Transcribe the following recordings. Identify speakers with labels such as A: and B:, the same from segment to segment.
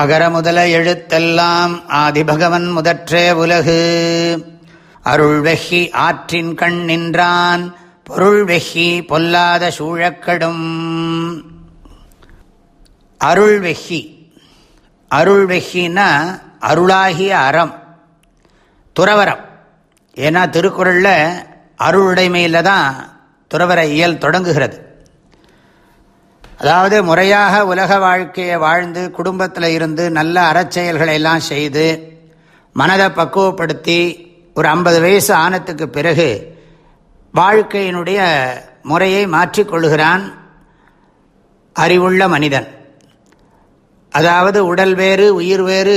A: அகர முதல எழுத்தெல்லாம் ஆதிபகவன் முதற்றே உலகு அருள்வெஹி ஆற்றின் கண் நின்றான் பொருள்வெஹி பொல்லாத சூழக்கடும் அருள் வெஹின்னா அருளாகிய அறம் துறவரம் ஏன்னா திருக்குறளில் அருளுடைமையில் தான் துறவர இயல் தொடங்குகிறது அதாவது முறையாக உலக வாழ்க்கையை வாழ்ந்து குடும்பத்தில் இருந்து நல்ல அறச்செயல்களை எல்லாம் செய்து மனதை பக்குவப்படுத்தி ஒரு ஐம்பது வயசு ஆனத்துக்கு பிறகு வாழ்க்கையினுடைய முறையை மாற்றிக்கொள்கிறான் அறிவுள்ள மனிதன் அதாவது உடல் வேறு உயிர் வேறு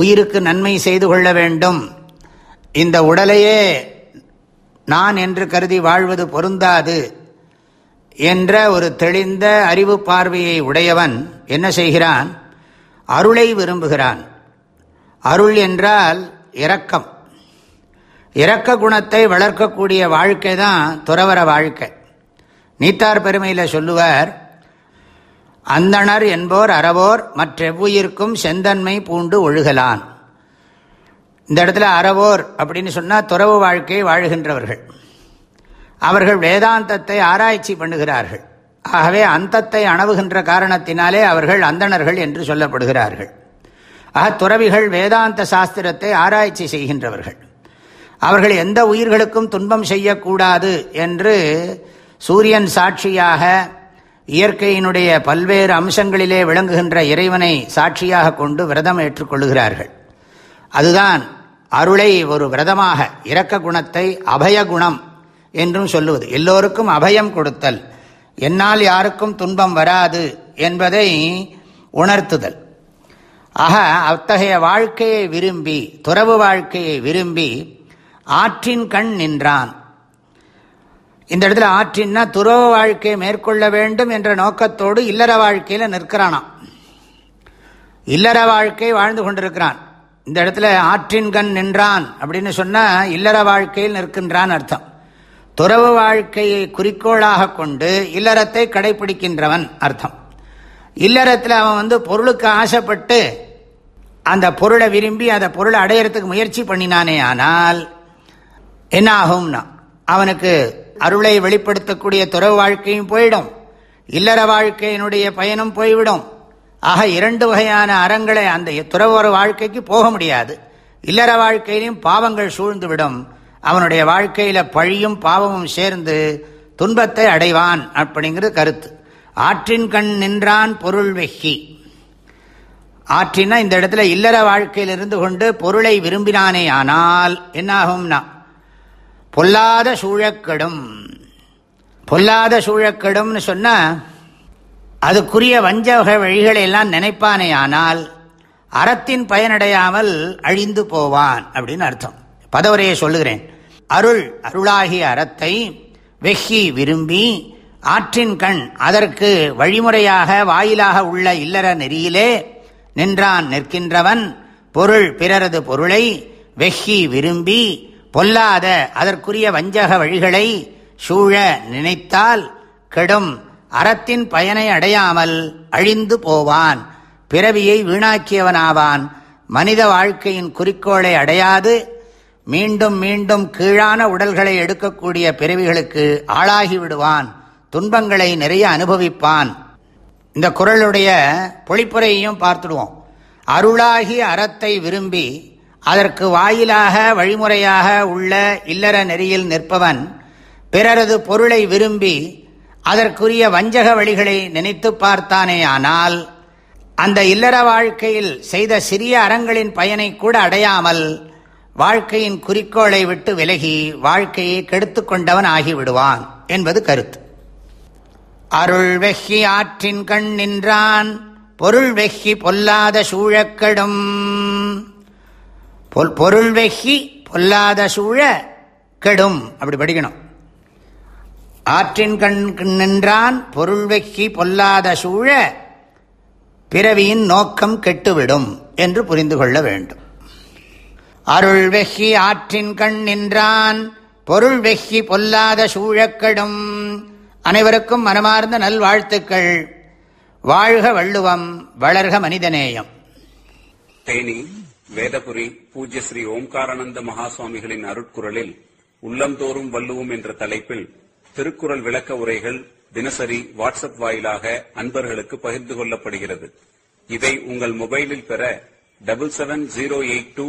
A: உயிருக்கு நன்மை செய்து கொள்ள வேண்டும் இந்த உடலையே நான் என்று கருதி வாழ்வது பொருந்தாது என்ற ஒரு தெளிந்த அறிவு பார்வையை உடையவன் என்ன செய்கிறான் அருளை விரும்புகிறான் அருள் என்றால் இரக்கம் இரக்க குணத்தை வளர்க்கக்கூடிய வாழ்க்கை தான் துறவர வாழ்க்கை நீத்தார் பெருமையில் சொல்லுவார் அந்தனர் என்போர் அறவோர் மற்றெவ்வுயிருக்கும் செந்தன்மை பூண்டு ஒழுகலான் இந்த இடத்துல அறவோர் அப்படின்னு சொன்னால் துறவு வாழ்க்கையை வாழ்கின்றவர்கள் அவர்கள் வேதாந்தத்தை ஆராய்ச்சி பண்ணுகிறார்கள் ஆகவே அந்தத்தை அணவுகின்ற காரணத்தினாலே அவர்கள் அந்தணர்கள் என்று சொல்லப்படுகிறார்கள் ஆக துறவிகள் வேதாந்த சாஸ்திரத்தை ஆராய்ச்சி செய்கின்றவர்கள் அவர்கள் எந்த உயிர்களுக்கும் துன்பம் செய்யக்கூடாது என்று சூரியன் சாட்சியாக இயற்கையினுடைய பல்வேறு அம்சங்களிலே விளங்குகின்ற இறைவனை சாட்சியாக கொண்டு விரதம் ஏற்றுக்கொள்கிறார்கள் அதுதான் அருளை ஒரு விரதமாக இரக்க குணத்தை அபய குணம் என்றும் சொல்லுவது எல்லோருக்கும் அபயம் கொடுத்தல் என்னால் யாருக்கும் துன்பம் வராது என்பதை உணர்த்துதல் ஆக அத்தகைய வாழ்க்கையை விரும்பி துறவு வாழ்க்கையை விரும்பி ஆற்றின் கண் நின்றான் இந்த இடத்துல ஆற்றின்னா துறவு வாழ்க்கையை மேற்கொள்ள வேண்டும் என்ற நோக்கத்தோடு இல்லற வாழ்க்கையில் நிற்கிறானாம் இல்லற வாழ்க்கை வாழ்ந்து கொண்டிருக்கிறான் இந்த இடத்துல ஆற்றின் கண் நின்றான் அப்படின்னு சொன்னால் இல்லற வாழ்க்கையில் நிற்கின்றான் அர்த்தம் துறவு வாழ்க்கையை குறிக்கோளாக கொண்டு இல்லறத்தை கடைபிடிக்கின்றவன் அர்த்தம் இல்லறத்தில் அவன் வந்து பொருளுக்கு ஆசைப்பட்டு அந்த பொருளை விரும்பி அந்த பொருளை அடையிறதுக்கு முயற்சி பண்ணினானே ஆனால் என்ன ஆகும்னா அவனுக்கு அருளை வெளிப்படுத்தக்கூடிய துறவு வாழ்க்கையும் போயிடும் இல்லற வாழ்க்கையினுடைய பயனும் போய்விடும் ஆக இரண்டு வகையான அறங்களை அந்த துறவர வாழ்க்கைக்கு போக முடியாது இல்லற வாழ்க்கையிலையும் பாவங்கள் சூழ்ந்துவிடும் அவனுடைய வாழ்க்கையில் பழியும் பாவமும் சேர்ந்து துன்பத்தை அடைவான் அப்படிங்கிறது கருத்து ஆற்றின் கண் நின்றான் பொருள் வெஹி ஆற்றினா இந்த இடத்துல இல்லற வாழ்க்கையில் இருந்து கொண்டு பொருளை விரும்பினானே ஆனால் என்னாகும்னா பொல்லாத சூழக்கடும் பொல்லாத சூழக்கெடும்னு சொன்ன அதுக்குரிய வஞ்சக வழிகளை எல்லாம் நினைப்பானே ஆனால் அறத்தின் பயனடையாமல் அழிந்து போவான் அப்படின்னு அர்த்தம் பதவரையை சொல்லுகிறேன் அருள் அருளாகிய அறத்தை வெஹி விரும்பி ஆற்றின் கண் அதற்கு வழிமுறையாக வாயிலாக உள்ள இல்லற நெறியிலே நின்றான் நிற்கின்றவன் பொருள் பிறரது பொருளை வெஹி விரும்பி பொல்லாத அதற்குரிய வஞ்சக வழிகளை சூழ நினைத்தால் கெடும் அறத்தின் பயனை அடையாமல் அழிந்து போவான் பிறவியை வீணாக்கியவனாவான் மனித வாழ்க்கையின் குறிக்கோளை அடையாது மீண்டும் மீண்டும் கீழான உடல்களை எடுக்கக்கூடிய பிறவிகளுக்கு ஆளாகி விடுவான் துன்பங்களை நிறைய அனுபவிப்பான் இந்த குரலுடைய பொழிப்புரையையும் பார்த்துடுவோம் அருளாகி அறத்தை விரும்பி அதற்கு வாயிலாக வழிமுறையாக உள்ள இல்லற நெறியில் நிற்பவன் பிறரது பொருளை விரும்பி அதற்குரிய வஞ்சக வழிகளை நினைத்து பார்த்தானே ஆனால் அந்த இல்லற வாழ்க்கையில் செய்த சிறிய அறங்களின் பயனை கூட அடையாமல் வாழ்க்கையின் குறிக்கோளை விட்டு விலகி வாழ்க்கையை கெடுத்து கொண்டவன் ஆகிவிடுவான் என்பது கருத்து அருள் வெஹி ஆற்றின் கண் நின்றான் பொருள் வெஹி பொல்லாத சூழக்கடும் பொருள் வெஹி பொல்லாத சூழ கெடும் அப்படி படிக்கணும் ஆற்றின் கண் நின்றான் பொருள் வெஹி பொல்லாத சூழ பிறவியின் நோக்கம் கெட்டுவிடும் என்று புரிந்து கொள்ள வேண்டும் அருள் வெஹி ஆற்றின் கண் நின்றான் பொருள் வெஹி பொல்லாத சூழக்கடும் அனைவருக்கும் மனமார்ந்த நல்வாழ்த்துக்கள் வாழ்க வள்ளுவம் வளர்க மனிதநேயம் தேனி வேதபுரி பூஜ்ய ஸ்ரீ ஓம்காரானந்த மகாசுவாமிகளின் அருட்குரலில் உள்ளந்தோறும் வள்ளுவோம் என்ற தலைப்பில் திருக்குறள் விளக்க உரைகள் தினசரி வாட்ஸ்அப் வாயிலாக அன்பர்களுக்கு பகிர்ந்து கொள்ளப்படுகிறது இதை உங்கள் மொபைலில் பெற double seven zero eight two